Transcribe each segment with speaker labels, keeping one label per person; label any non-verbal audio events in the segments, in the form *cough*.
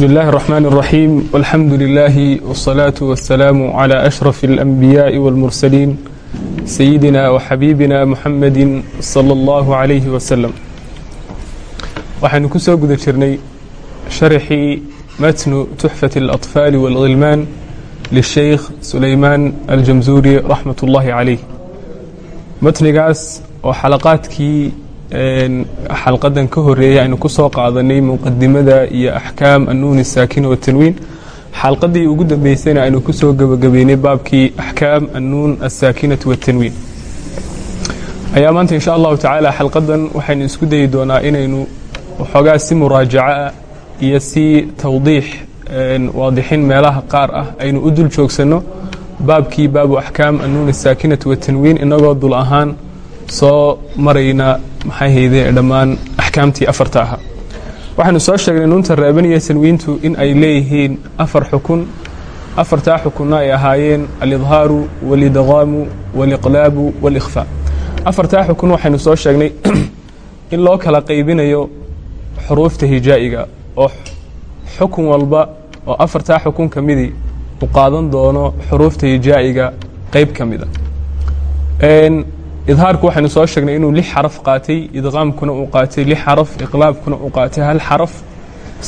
Speaker 1: بسم الله الرحمن الرحيم والحمد لله والصلاة والسلام على أشرف الأنبياء والمرسلين سيدنا وحبيبنا محمد صلى الله عليه وسلم waxaynu ku soo guda jirnay sharxii matnu tuxfaة الأطفاal والغilmaan للsheykh sulaymaan aljamزuri raxmat ullahi عaleyh matnigaas oo xalaqaadkii xalqadan ka horeeyay aynu ku soo qaadanay muqadimada iyo axkaam annuuni asaakin watanwiin xalqadii ugu dambeysayna aynu ku soo baabkii axkaam annuun asaakinati watanwiin ayaa maanta insha allahu tacaala xalqadan waxaynu isku dayi doonaa inaynu waxoogaa si muraajaca iyo si tawdiix waadixin meelaha qaar ah aynu u dul joogsanno baabkii baabu axkaam annuun asaakinati watanwiin inagoo dul ahaan soo marayna maxay hayde dhammaan axkaamtii afarta ahaa waxaynu soo sheegnay nuunta reeban iyo tanwiintu in ay leeyihiin afar xukun. Afartaa xukunna ay ahaayeen alidhaaru walidqaamu waliqlaabu walikhfaa afartaa xukun waxaynu soo sheegnay *clears throat* in loo kala qaybinayo xuruufta hijaa'iga oo xukun walba oo afartaa xukun ka midii u qaadan doono xuruufta hijaa'iga qeyb ka mida idhaarku waxaynu soo sheegnay inuu lix xaraf qaatay idqaamkuna uu qaatay lix xaraf iqlaabkuna uu qaatay hal xaraf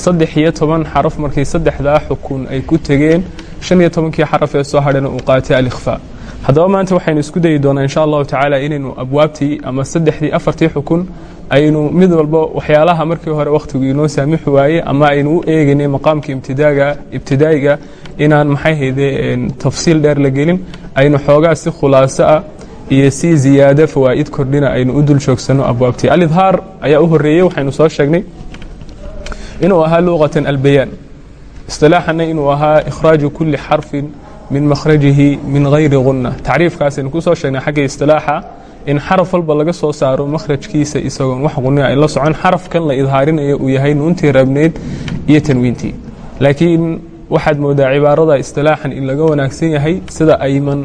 Speaker 1: saddex iyo toban xaraf markii saddexdaa xukun ay ku tegeen shan iyo tobankii xaraf ee soo hadhana uu qaatay alikhfaa haddaba maanta waxaynu isku dayi doonaa insha allahu tacaala inaynu abwaabtii ama saddexdii afartii xukun aynu mid walba waxyaalaha markii hore wakhtigu inoo saamixi waaye ama aynu u eegaynay maqaamka ibtidaaga ibtidaa'iga inaan maxay hayde tafsiil dheer la gelin aynu xoogaa si khulaaso ah iyo si ziyaado fawaa'id kordhina aynu u dul joogsanno abwaabtii. Alidhaar ayaa u horeeyey waxaynu soo sheegnay inuu ahaa luqatan albayaan. Isilaaxana inuu ahaa ikhraaju kuli xarfin min makhrajihi min hayri gunna tacriifkaasaynu ku soo sheegnay xagga istilaaxa in xaraf walba laga soo saaro makhrajkiisa isagoon wax quni ay la socon. Xarafkan la idhaarinayo uu yahay nuuntii rabneyd iyo tanwiintii. Laakiin waxaad moodaa cibaarada istilaaxan in laga wanaagsan yahay sida ayman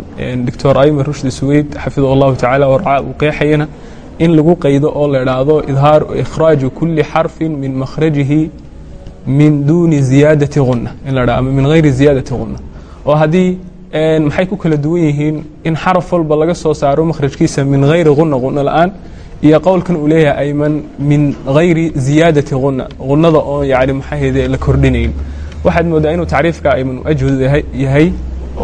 Speaker 1: doctor ayman rushdi suweyd xafidah allahu tacala warcaa uu qeexayana in lagu qaydo oo la idhaahdo idhaar ikhraaju kuli xarfin min makhrajihi min duuni ziyaadati gunna in la dhaha ama min hayri ziyaadati gunna oo haddii maxay ku kala duwan yihiin in xaraf walba laga soo saaro makhrajkiisa min hayri gunna gunno la'aan iyo qowlkan uu leeyahay ayman min hayri ziyaadati gunna gunnada oo yani maxahayde la kordhinayn waxaad moodaa inuu tacriifka ayman ajhud yahay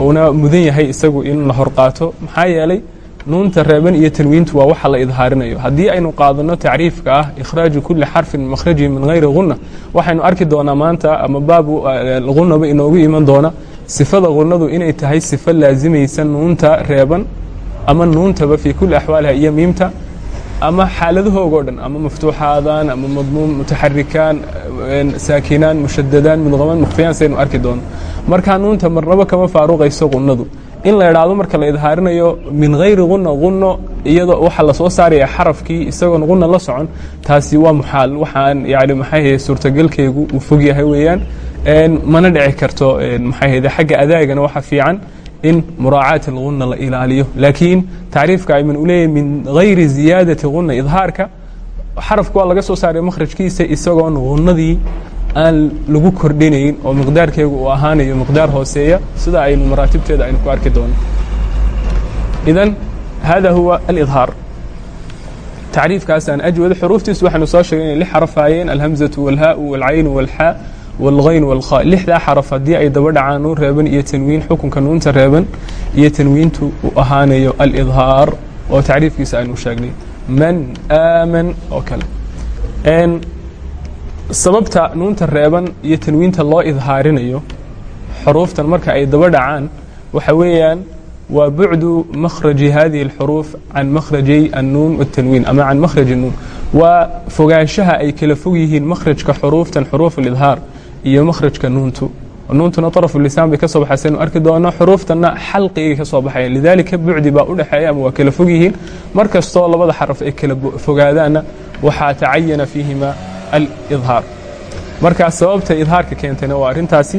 Speaker 1: uuna mudan yahay isagu in la hor qaato maxaa yeelay nuunta reeban iyo tanwiintu waa waxa la idhaarinayo. Haddii aynu qaadano tacriifka ah ikhraaju kuli xarfin makhrajihi min hayri gunna waxaynu arki doonaa maanta ama baabu gunnaba inoogu iman doona sifada gunnadu inay tahay sifo laasimaysa nuunta reeban ama nuuntaba fii kuli axwaaliha iyo miimta ama xaaladahoogo dhan ama maftuuxaadaan ama madmuum mutaxarikaan saakinaan mushadadaan mudqamaan mukhfiyaan saynu arki doono markaa nuunta marnabo kama faaruqayso gunnadu in la idhaahdo marka la idhaarinayo min hayri gunna gunno iyadoo waxaa la soo saaraya xarafkii isagoon gunna la socon taasi waa muxaal. Waxaan yani maxay suurtagelkeegu uu fog yahay weeyaan. Mana dhici karto maxay hayde xagga adaagana waxa fiican in muraacaat algunna la ilaaliyo. Laakiin tacriifka ayman u min hayri ziyaadati gunna idhaarka xarafka waa laga soo saaray makhrajkiisa isagoon gunnadii aan lagu kordhinayn oo miqdaarkeegu uu ahaanayo miqdaar hooseeya. Sida aynu maraatibteeda aynu ku arki doono idan hada huwa alidhaar. Tacriifkaasaan ajwada xuruuftiisu waxaynu soo sheegay inay lix xarafaayeen alhamzatu walhaau walcaynu walxaa walhayn walkha lixdaa xaraf haddii ay daba dhacaan nuun reeban iyo tanwiin xukunka nuunta reeban iyo tanwiintu uu ahaanayo alidhaar oo tacriifkiisa aynu sheegnay man aaman oo kale sababta nuunta reeban iyo tanwiinta loo idhaarinayo xuruuftan marka ay daba dhacaan waxa weeyaan waa bucdu makhraji hadihi اlxuruuf can makhrajay annuun watanwiin ama can makhraji nuun waa fogaanshaha ay kala fog yihiin makhrajka xuruuftan xuruuf alidhaar iyo makhrajka nuuntu. Nuuntuna طarfu lisaan bay ka soo baxaysaynu arki doono xuruuftanna xalqigay ka soo baxayan lidaalika bucdi baa u dhexeeya ama waa kala fog yihiin. Mar kastoo labada xaraf ay kala fogaadaanna waxaa tacayana fiihima alidhaar. Markaa sababta idhaarka keentayna waa arrintaasi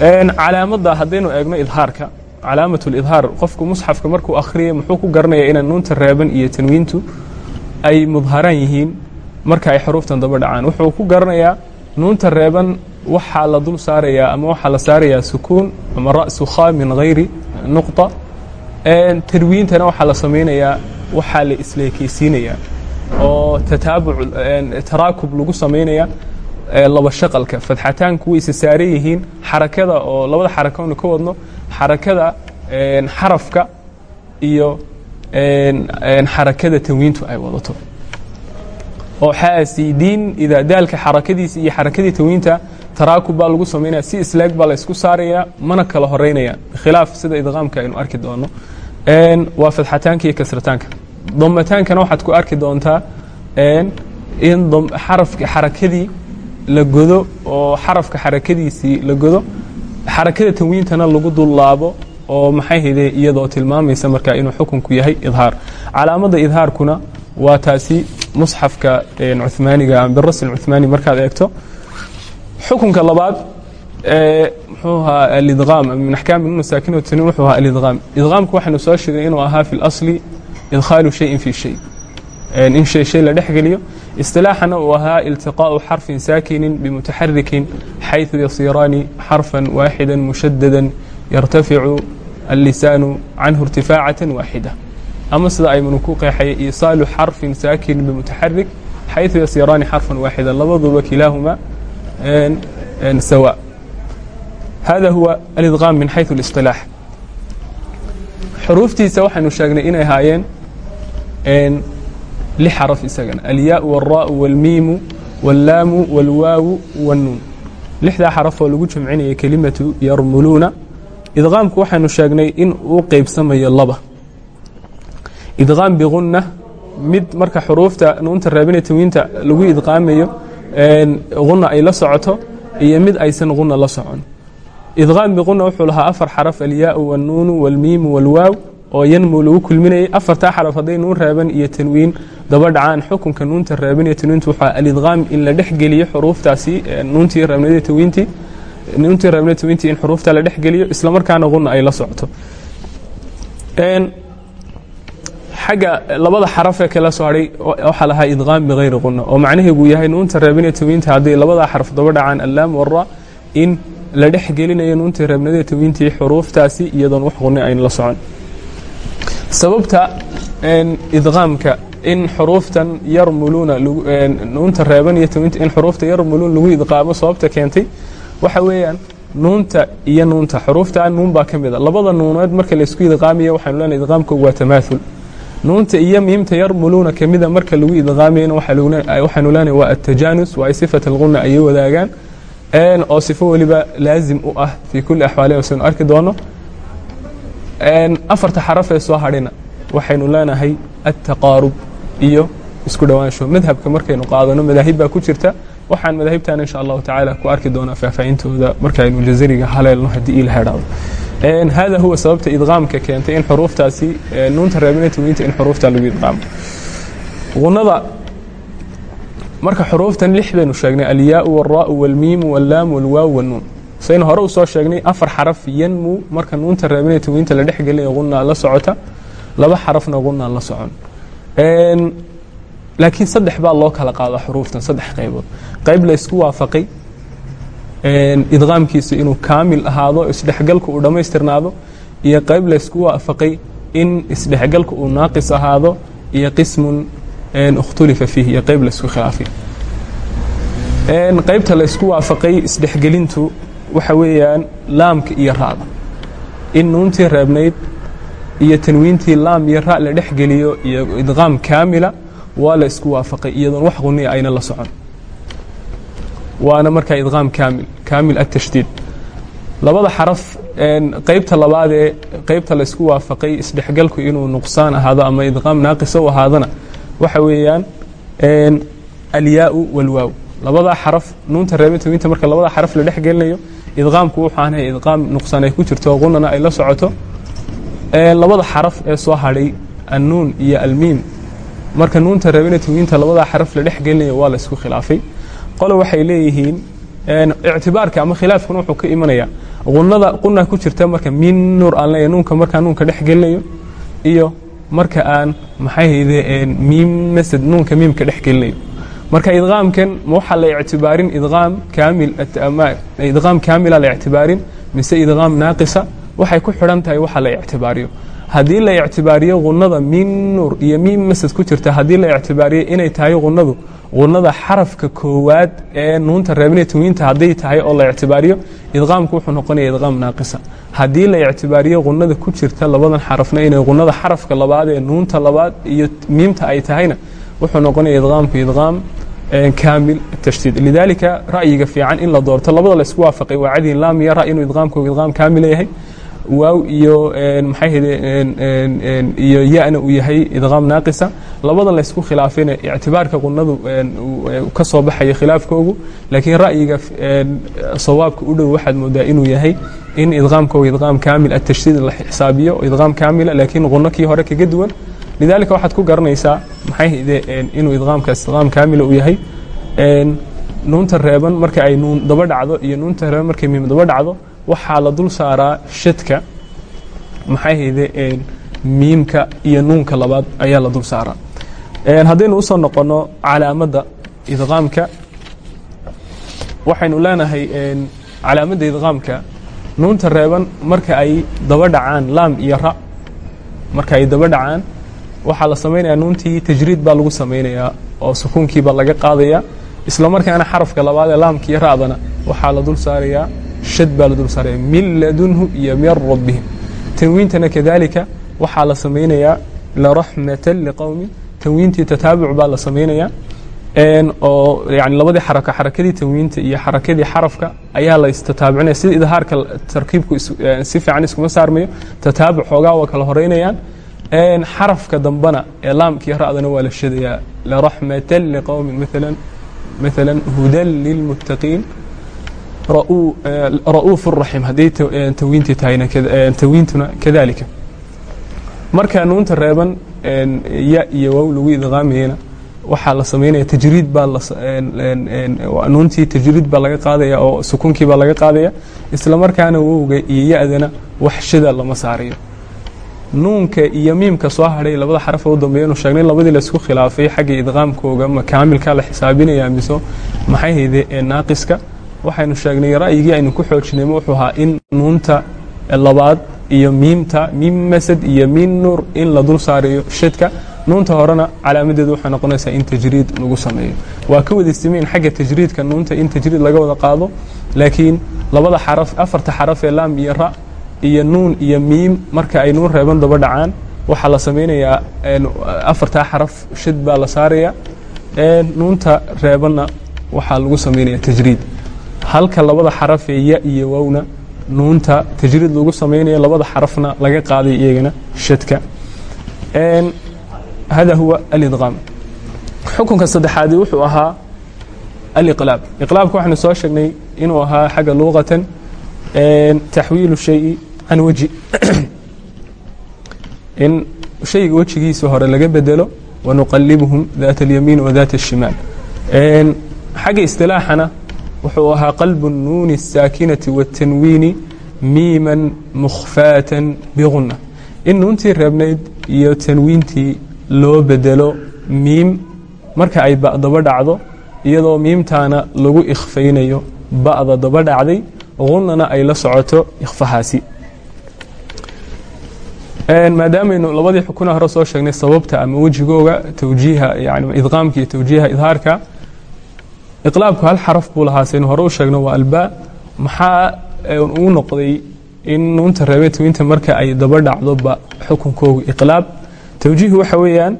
Speaker 1: calaamadda haddaynu eegno idhaarka. Calaamat lidhaar qofku musxafka markuu akhriyay muxuu ku garanaya inaan nuunta reeban iyo tanwiintu ay mudharaan yihiin. Marka ay xuruuftan daba dhacaan wuxuu ku garanayaa nuunta reeban waxaa la dul saarayaa ama waxaa la saarayaa sukuun ama ra'su khaa min hayri nuqطa tarwiintana waxaa la samaynayaa waxaa la isleekeysiinayaa oo tataabuc taraakub lagu samaynaya laba shaqalka. Fadxataanku way isa saaran yihiin xarakada oo labada xaraka onu ka wadno xarakada xarafka iyo xarakada tanwiintu ay wadato. Oo xaasidiin idaa daalka xarakadiisa iyo xarakadii tanwiinta taraakub baa lagu samaynaya si islaag baa la isku saaraya mana kala horeynaya. Bikhilaaf sida idqaamka aynu arki doono. Waa fadxataanka iyo kasrataanka. Damataankana waxaad ku arki doontaa in xarafka xarakadii la godo oo xarafka xarakadiisii la godo. Xarakada tanwiintana lagu dullaabo oo maxay hayde iyadoo tilmaamaysa markaa inuu xukunku yahay idhaar. Calaamada idhaarkuna waa taasi musxafka cumaaniga birasl cumaani markaad eegto xukunka labaad muxuu ahaa alidqaam min axkaami nun saakin tanuun wuxuu ahaa alidqaam idqaamku waxaynu soo sheegay inuu ahaa fi اlasli idkhaalu shayin fi shay in shay shay la dhex geliyo isilaaxana uu ahaa iltiqaaءu xarfin saakinin bimutaxarikin xayثu yasiiraani xarfan waaxida mushadada yartaficu allisaanu canhu irtifaacaة waaxida ama sida aymanu ku qeexaya iisaalu xarfin saakinin bimutaxarik xayثu yasiiraani xarfan waaxida labaduba kilaahuma sawa hada huwa alidqaam min xayثu اliصطilaax xuruuftiisa waxaynu sheegnay inay ahaayeen lix xaraf isagana alyaau wاlraau wاlmiimu wاllaamu wاlwaawu wاnnuun lixdaa xaraf oo lagu jamcinaya kelimatu yarmuluuna idqaamku waxaynu sheegnay in uu qeybsamayo laba idqaam bigunna mid marka xuruufta nuunta raabina tanwiinta lagu idqaamayo una ay la socoto iyo mid aysan una la socon. Idqaam biquna wuxuu lahaa afar xaraf alyaau wanuunu walmiimu walwaaw oo yanmu lagu kulminayay. Afartaa xaraf hadday nuun reeban iyo tanwiin daba dhacaan. Xukunka nuunta reeban iyo tanwiintu waxaa alidqaam in la dhexgeliyo xuruuftaasi nuuntii reebnadi tanwiintii nuuntii reebnadi tanwiintii in xuruufta la dhexgeliyo isla markaana quna ay la socto xagga labada xarafee kala soo waxaa lahaa idqaam bigayri quna oo macnaheegu yahay nuunta raabin iyo tanwiinta hadday labadaa xaraf daba dhacaan allaam wara in la dhex gelinayo nuuntii raabnada tanwiintii xuruuftaasi iyadoon wax quni aynu la socon. Sababta idqaamka in xuruuftan yarmuluuna nuunta reeban iyo tanwiinta in xuruufta yarmuluun lagu idqaamo sababta keentay waxa weeyaan nuunta iyo nuunta xuruufta nuun baa ka mid a labada nuunood marka laysku idqaamayo waxaynu leenahay idqaamkoogu waa tamaathul nuunta iyo miimta yarmuluuna ka mida marka lagu idqaamayana waxaynu leenahay waa atajaanus waa ay sifat alquna ayay wadaagaan. Oo sifo weliba laazim u ah fii kulli axwaalihi saynu arki doono? Afarta xaraf ee soo hadhina waxaynu leenahay altaqaarub iyo isku dhowaansho madhabka markaynu qaadano madaahib baa ku jirta. Waxaan madaahibtan insha allahu tacaala ku arki doonaa faahfaahintooda markaynu jazariga haleelno haddii ila hedhaado hada huwa sababta idqaamka keentay in xuruuftaasi nuunta raabina tanwiinta in xuruufta lagu idqaamo qunada marka xuruuftan lix baynu sheegnay alyaau wاlraau wاlmiimu wاllaamu wاlwaaw wاnnuun saynu hore u soo sheegnay afar xaraf yanmu marka nuunta raabina tanwiinta la dhex gelinaya qunaa la socota laba xarafna qunaa la socon laakiin saddex baa loo kala qaada xuruuftan saddex qaybood qayb la ysku waafaqay idqaamkiisu inuu kaamil ahaado isdhexgalku uu dhammaystirnaado iyo qayb la ysku waafaqay in isdhexgalku uu naaqis ahaado iyo qismun ikhtulifa fiih iyo qayb la ysku khilaafay qaybta la ysku waafaqay isdhexgelintu waxa weeyaan laamka iyo ra'da. In nuuntii reebnayd iyo tanwiintii laam iyo ra' la dhex geliyo iyo idqaam kaamila waa la isku waafaqay iyadoon wax quniya ayna la socon waana markaa idqaam kaamil kaamil atashdiid labada xaraf qaybta labaadee qaybta la isku waafaqay isdhexgalku inuu nuqsaan ahaado ama idqaam naaqisa u ahaadana waxa weeyaan alyaau walwaaw. Labadaa xaraf nuunta reebin tanwiinta marka labada xaraf la dhex gelinayo idqaamku wuxuu ahanaya idqaam nuqsaan ay ku jirto qunana ay la socoto. Labada xaraf ee soo hadhay annuun iyo almiim marka nuunta reebina tanwiinta labadaa xaraf la dhex gelinayo waa la isku khilaafay qole waxay leeyihiin ictibaarka ama khilaafkuna wuxuu ka imanayaa. Qunada quna ku jirta marka min nuur aan leeyahay nuunka markaa nuunka dhex gelinayo iyo marka aan maxay hayde miim masad nuunka miimka dhex gelinayo marka idqaamkan ma waxaa la ictibaarin idqaam kaamil idqaam kaamila la ictibaarin mise idqaam naaqisa waxay ku xidhan tahay waxa la ictibaariyo haddii la ictibaariyo qunada min nuur iyo miim masad ku jirta haddii la ictibaariyo inay tahay qunadu qunada xarafka koowaad ee nuunta reebine tanwiinta hadday tahay oo la ictibaariyo idqaamku wuxuu noqonaya idqaam naaqisa. Haddii la ictibaariyo qunada ku jirta labadan xarafna inay qunada xarafka labaad ee nuunta labaad iyo miimta ay tahayna wuxuu noqonaya idqaamku idqaam kaamil tashdiid. Lidaalika ra'yiga fiican in la doorto labada la isku waafaqay waa cadin laam iyo ra inuu idqaamku idqaam kaamila yahay waaw iyo maxay hede iyo yana uu yahay idqaam naaqisa. Labada la isku khilaafayna ictibaarka qunadu ka soo baxaya khilaafkoogu laakiin ra'yiga sawaabka u dhow waxaad moodaa inuu yahay in idqaamkooga idqaam kaamil atashdiid la xisaabiyo idqaam kaamila laakiin quno kii hore kaga duwan. Lidaalika waxaad ku garanaysaa maxay hede inuu idqaamkaas idqaam kaamila uu yahay. Nuunta reeban marka ay nuun daba dhacdo iyo nuunta reeban markay miim daba dhacdo waxaa la dul saaraa shadka maxay hayde miimka iyo nuunka labaad ayaa la dul saaraa. Haddaynu u soo noqono calaamadda idqaamka waxaynu leenahay calaamadda idqaamka nuunta reeban marka ay daba dhacaan laam iyo ra marka ay daba dhacaan waxaa la samaynayaa nuuntii tajriid baa lagu samaynayaa oo sukuunkii baa laga qaadaya isla markaana xarafka labaad ee laamka iyo ra'dana waxaa la dul saarayaa shad baa la dul min ladunhu iyo min rabbihim. Tanwiintana kadalika waxaa la samaynayaa laraxmatan liqowmin tanwiintii tataabuc baa la samaynayaa oo yani labadii xaraka xarakadii tanwiinta iyo xarakadii xarafka ayaa la istataabucinaya. Sida idhaarka tarkiibku si fiican iskuma saarmayo tataabuc xoogaa waa kala horeynayaan. Xarafka dambana ee laamkiiyo ra'dana waa la shadayaa. Laraxmatan liqowmin maala maala hudan lilmuttaqiin ra'uuf raxiim haddii tawiinti tahayna tawiintuna kadalika markaa nuunta reeban ya iyo wow lagu idqaamayana waxaa la samaynaya tajriid baa nuuntii tajriid baa laga qaadaya oo sukunkii baa laga qaadaya islamarkaana wowga iyo ya-dana wax shida lama saarayo nuunka iyo miimka soo hadhay labada xaraf u dambeeyanu sheegnay labadii la isku khilaafay xagga idqaamkooga ma kaamilkaa la xisaabinaya miso maxay haydee ee naaqiska waxaynu sheegnay ra'yigii aynu ku xoojinay wuxuu ahaa in nuunta labaad iyo miimta miim masad iyo miim nuur in la dul saarayo shadka nuunta horena calaamadeedu waxay noqonaysaa in tajriid lagu sameeyo. Waa ka wadaystimeen xagga tajriidka nuunta in tajriid laga wada qaado laakiin labada xaraf afarta xaraf ee laam iyo ra iyo nuun iyo miim marka ay nuun reeban daba dhacaan waxaa la samaynayaa afartaa xaraf shad baa la saaraya nuunta reebanna waxaa lagu samaynaya tajriid halka labada xaraf ee ya iyo wowna nuunta tajriid lagu samaynayo labada xarafna laga qaaday iyagana shadka. Hada huwa alidqaam xukunka saddexaadi wuxuu ahaa aliqlaab. Iqlaabka waxaynu soo sheegnay inuu ahaa xagga luqatan taxwiilu shayi can weji. *clears throat* In shayga wejigiisa hore laga bedelo wanuqalibuhum daata alyamiin wa daata ashimaal xagga istilaaxana wuxuu ahaa qalbu الnuuni الsaakinati wالtanwiini miiman mukhfaatan biguna in nuuntii reebnayd iyo tanwiintii loo bedelo miim marka ay ba daba dhacdo iyadoo miimtaana lagu ikhfaynayo ba'da daba dhacday qunana ay la socoto ikhfahaasi maadaamaynu labadii xukuna hore soo sheegnay sababta ama wejigooga tawjiiha yani idqaamka iyo tawjiiha idhaarka iqlaabku hal xaraf buu lahaa saynu hore u sheegno waa albaa maxaa uu noqday in nuunta reebeen tawinta marka ay daba dhacdo ba xukunkoogu iqlaab tawjiihu waxa weeyaan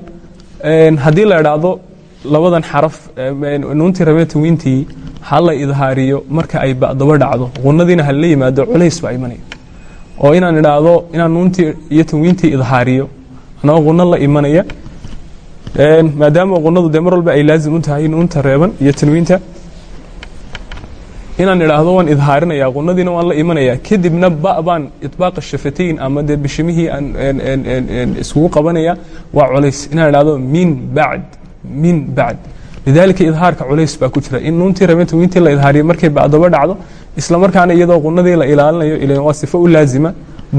Speaker 1: haddii la idhaahdo labadan xaraf nuuntii reebeen tawintii ha la idhaariyo marka ay ba daba dhacdo qunadiina hala yimaado culays baa imanaya oo inaan idhaahdo inaan nuuntii iyo tanwiintii idhaariyo anoo quno la imanaya maadaama qunadu dee mar walba ay laazim u tahay nuunta reeban iyo tanwiinta inaan idhaahdo waan idhaarinaya qunadiina waan la imanaya kadibna ba baan iطbaaqa shafatayn ama dee bishimihii aan iskugu qabanaya waa culays. Inaan idhaahdo min bacd min bacd lidaalika idhaarka culays baa ku jira. In nuuntii reeban tanwiintii la idhaariyo markay ba daba dhacdo isla markaana iyadoo qunadii la ilaalinayo ilan waa sifo u laazima.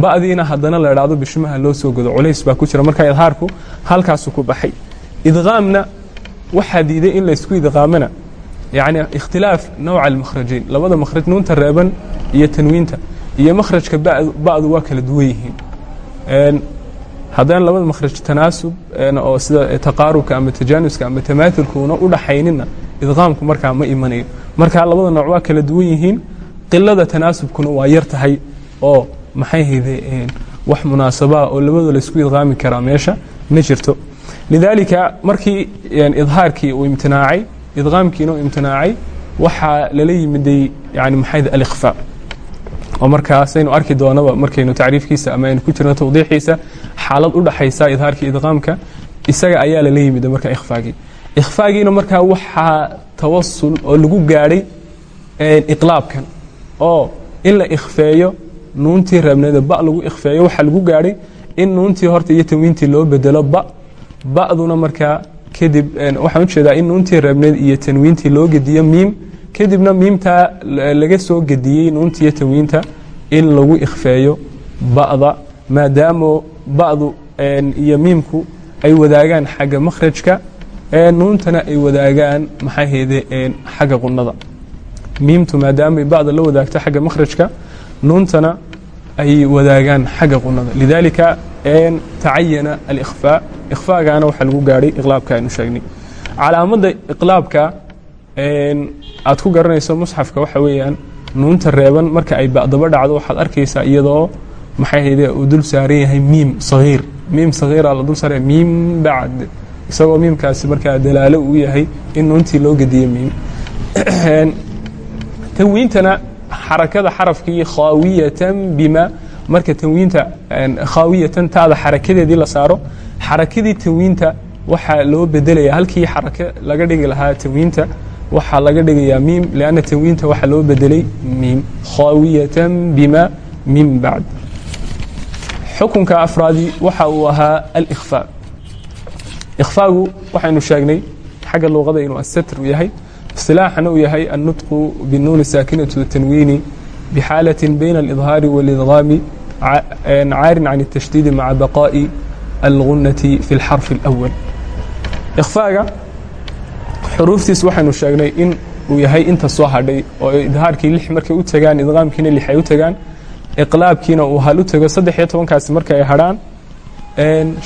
Speaker 1: Ba'diina haddana la idhaahdo bishimaha loo soo godo culays baa ku jira. Marka idhaarku halkaasu ku baxay idqaamna waxaa diiday in laysku idqaamana. Yacni ikhtilaaf nawca almakhrajayn labada makhraj nuunta reeban iyo tanwiinta. Iyo makhrajka ba'du waa kala duwan yihiin. Haddaan labada makhraj tanaasub oo sida taqaarubka ama tajaanuska ama tamaaulkuuna u dhaxaynina idqaamku markaa ma imanayo. Markaa labada nooc waa kala duwan yihiin. Qilada tanaasubkuna waa yar tahay oo maxay hayde wax munaasabaa oo labadoo laysku idqaami karaa meesha ma jirto lidaalika markii idhaarkii uu imtinaacay idqaamkiina uu imtinaacay waxaa lala yimiday yani maxay alikhfaa oo markaasaynu arki doonaba markaynu tacriifkiisa ama aynu ku jirno tawdiixiisa xaalad u dhaxaysa idhaarka idqaamka isaga ayaa lala yimida marka ikhfaagii ikhfaagiina markaa waxaa tawasul oo lagu gaadhay iqlaabkan oo in la ikhfeeyo nuuntii reebneeda ba lagu ikhfeeyo waxaa lagu gaadhay in nuuntii horta iyo tanwiintii loo bedelo ba ba'duna markaa kadib waxaan u jeedaa in nuuntii reebneed iyo tanwiintii loo gediyo miim. Kadibna miimtaa laga soo gediyey nuunta iyo tanwiinta in lagu ikhfeeyo ba'da maadaamo ba'du iyo miimku ay wadaagaan xagga makhrajka nuuntana ay wadaagaan maxay hayde xagga qunada miimtu maadaamay ba'da la wadaagto xagga makhrajka nuuntana ay wadaagaan xagga qunada lidaalika tacayana alikhfaa ikhfaagaana waxaa lagu gaadhay iqlaabka aynu sheegnay. Calaamadda iqlaabka aad ku garanayso musxafka waxa weeyaan nuunta reeban marka ay ba'daba dhacdo waxaad arkaysaa iyadoo maxay hayde uu dul saaran yahay miim sagiir miim sagiira la dul saaraya miim bacd. Isagoo miimkaasi markaa dalaalo uu yahay in nuuntii loo gediye miim. Tanwiintana xarakada xarafkii khaawiyatan bima marka tanwiinta khaawiyatan taada xarakadeedii la saaro xarakadii tanwiinta waxaa loo bedelaya halkii xarake laga dhigi lahaa tanwiinta waxaa laga dhigayaa miim lanna tanwiinta waxaa loo bedelay miim. Khaawiyatan bima min bacd xukunka afraadi waxa uu ahaa alikhfaa ikhfaagu waxaynu sheegnay xagga luuqada inuu asatr yahay isilaaxana uu yahay annutqu binuuni saakinatu tanwiini bixaalaة bayna alidhaari wاlidgaami caarin can الtashdiidi maca baqaa'i algunati fi اlxarfi اlأwal ikhfaaga xuruuftiis waxaynu sheegnay in uu yahay inta soo hadhay oo idhaarkii lix markay u tagaan idqaamkiina lix ay u tagaan iqlaabkiina uu hal u tago saddex iyo tobankaasi marka ay hadhaan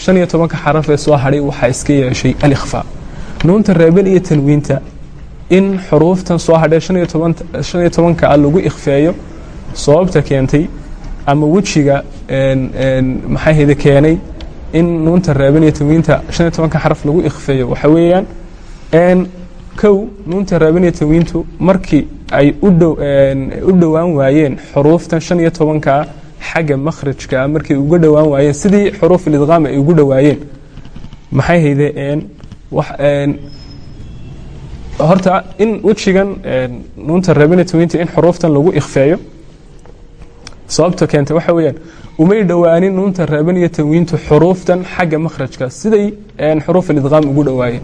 Speaker 1: shan iyo tobanka xaraf ee soo hadhay waxaa iska yeeshay alikhfaa nuunta reeban iyo tanwiinta in xuruuftan soo hadhay shan iyo toban shan iyo tobanka a lagu ikhfeeyo sababta keentay ama wejiga maxay hayde keenay in nuunta reeban iyo tanwiinta shan iyo tobanka xaraf lagu ikhfeeyo. Waxa weeyaan kow nuunta reeban iyo tanwiintu markii ay u dhowaan waayeen xuruuftan shan iyo tobankaa xagga makhrajka markay uga dhowaan waayeen sidii xuruuf ilidqaam ay ugu dhowaayeen. Maxay haydeen horta in wejigan nuunta reeban iyo tanwiinta in xuruuftan lagu ikhfeeyo sababta keenta waxa weeyaan umay dhowaanin nuunta reeban iyo tanwiintu xuruuftan xagga makhrajka siday xuruuf ilidqaam ugu dhowaayeen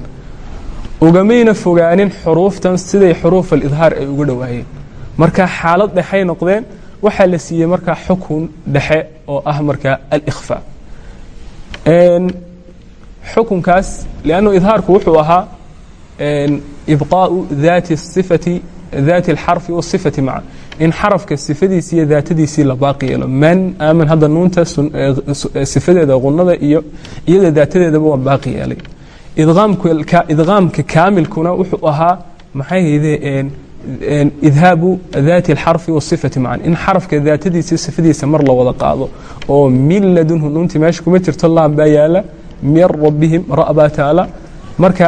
Speaker 1: ugamayna fogaanin xuruuftan siday xuruuf alidhaar ay uga dhowaayeen marka xaalad dhexay noqdeen waxaa la siiyey markaa xukun dhexe oo ah markaa alikhfaa xukunkaas liannu idhaarku wuxuu ahaa ibqaau daati sifati daati alxarfi wasifati maca in xarafka sifadiisi iyo daatadiisii la baaqi man aaman hadda nuunta sifadeeda qunada iyo iyada daatadeedaba waa baaqi yeelay. Idqaamka kaamilkuna wuxuu ahaa maxay idhaabu daati alxarfi wasifati macan in xarafka daatadiisa sifadiisa mar la wada qaado oo min ladunhu nuuntii meesha kuma jirto laan baa yaalla min rabbihim ra' baa taala. Marka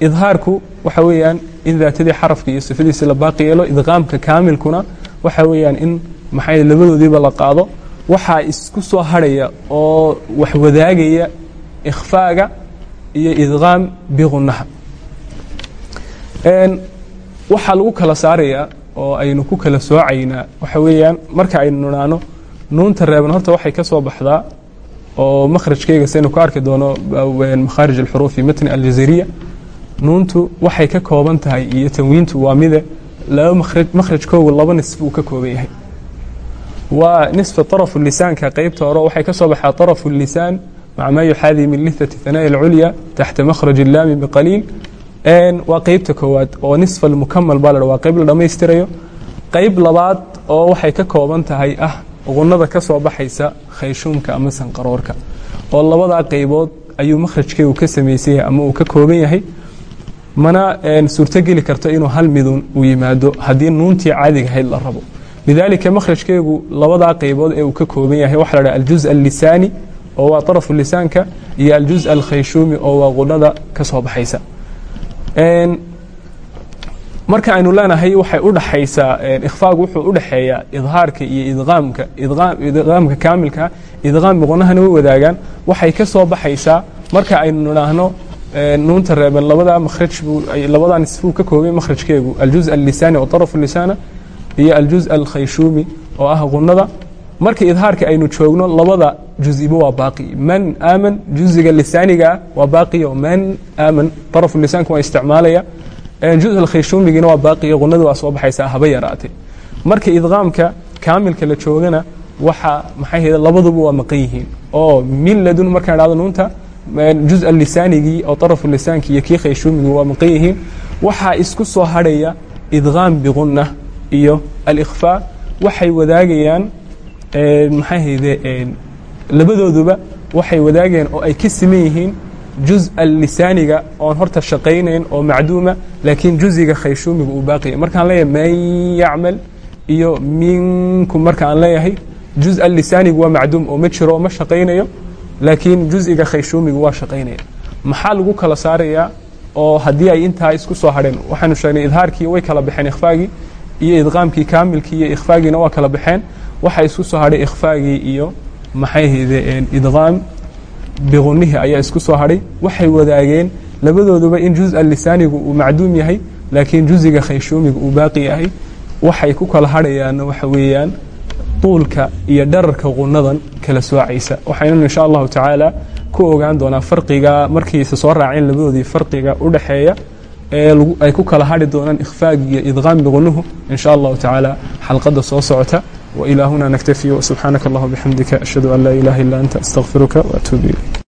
Speaker 1: idhaarku waxa weeyaan in daatadii xarafka iyo sifadiisa la baaqi yeelo idqaamka kaamilkuna waxa weeyaan in maxay labadoodiiba la qaado. Waxaa isku soo harhaya oo wax wadaagaya ikhfaaga iyo idqaam bigunaha waxaa lagu kala saarayaa oo aynu ku kala soocaynaa waxa weeyaan marka aynu nidhaano nuunta reeban horta waxay ka soo baxdaa oo makhrajkeyga saynu ku arki doono makhaarij alxuruuf fi matni aljaziiriya nuuntu waxay ka kooban tahay iyo tanwiintu waa mide laba makhraj makhrajkoogu laba nisf uu ka kooban yahay waa nisfa طarafu lisaanka qeybta hore waxay ka soo baxdaa طarafu lisaan مع ما يحاذي من لثة ثناء العليا تحت مخرج اللام بقليل waa qeybta koowaad oo nisfa almukamal baa la waa qeyb la dhammaystirayo qeyb labaad oo waxay ka kooban tahay ah qunada ka soo baxaysa khayshuumka ama sanqaroorka oo labadaa qeybood ayuu makhrajkeegu ka samaysan yahay ama uu ka kooban yahay mana suurtogeli karto inuu hal midun uu yimaado haddii nuuntii caadiga ahayd la rabo. Lidaalika makhrajkeegu labadaa qeybood ee uu ka kooban yahay waxa la dhaha aljuz allisaani oo waa طarafu lisaanka iyo aljuz alkhayshuumi oo waa qunada ka soo baxaysa. Marka aynu leenahay waxay u dhaxaysaa ikhfaagu wuxuu u dhexeeyaa idhaarka iyo idqaamka idqaamka kaamilka idqaam biqunahana way wadaagaan. Waxay ka soo baxaysaa marka aynu nidhaahno nuunta reeban labadaa makhraj buu labadaa nisfuu ka koobay makhrajkeegu aljuz allisaani oo طarafu lisaana iyo aljuz alkhayshuumi oo ah qunada marka idhaarka aynu joogno labada juziba waa baaqi. Man aaman juziga lisaanigaa waa baaqiyo man aaman طarafu lisaanka waa isticmaalaya. Juz alkhayshuumigiina waa baaqiyo qunada waa soo baxaysaa haba yaraatee. Marka idqaamka kaamilka la joogana waxa maxay hede labaduba waa maqan yihiin. Oo min ladun markaan dhahdo nuunta juz alisaanigii oo طarafu lisaanki iyo kii waa maqan yihiin waxaa isku soo hadhaya idqaam biquna iyo alikhfaa waxay wadaagayaan maxay hayde labadooduba waxay wadaagayaan oo ay ka siman yihiin juz allisaaniga oon horta shaqaynayn oo macduuma laakiin juziga khayshuumiga uu baaqaya markaan leeyahay man yacmal iyo minkum markaan leeyahay juz allisaanigu waa macduum oo ma jiro oo ma shaqaynayo laakiin juziga khayshuumiga waa shaqaynaya. Maxaa lagu kala saarayaa oo haddii ay intaa isku soo hadheen waxaanu sheegnay idhaarkii way kala baxeen ikhfaagii iyo idqaamkii kaamilkii iyo ikhfaagiina waa kala baxeen. Waxa isku soo hadhay ikhfaagii iyo maxay haydeen idqaam biqunihii ayaa isku soo hadhay waxay wadaageen labadooduba in juz allisaanigu uu macduum yahay laakiin juziga khayshuumiga uu baaqi yahay. Waxay ku kala hadhayaanna waxa weeyaan duulka iyo dhararka qunadan kala soocaysa waxaynanu insha allahu tacaala ku ogaan doonaa farqiga markiisa soo raaceen labadoodii farqiga u dhexeeya ee ay ku kala hadhi doonaan ikhfaag iyo idqaambi qunuhu insha allahu tacaala xalqadda soo socota. Wailaa hunaa naktafi subxaanaka allah bixamdika ashhadu an laa ilaha illa anta astaqfiruka waatuub ilayk.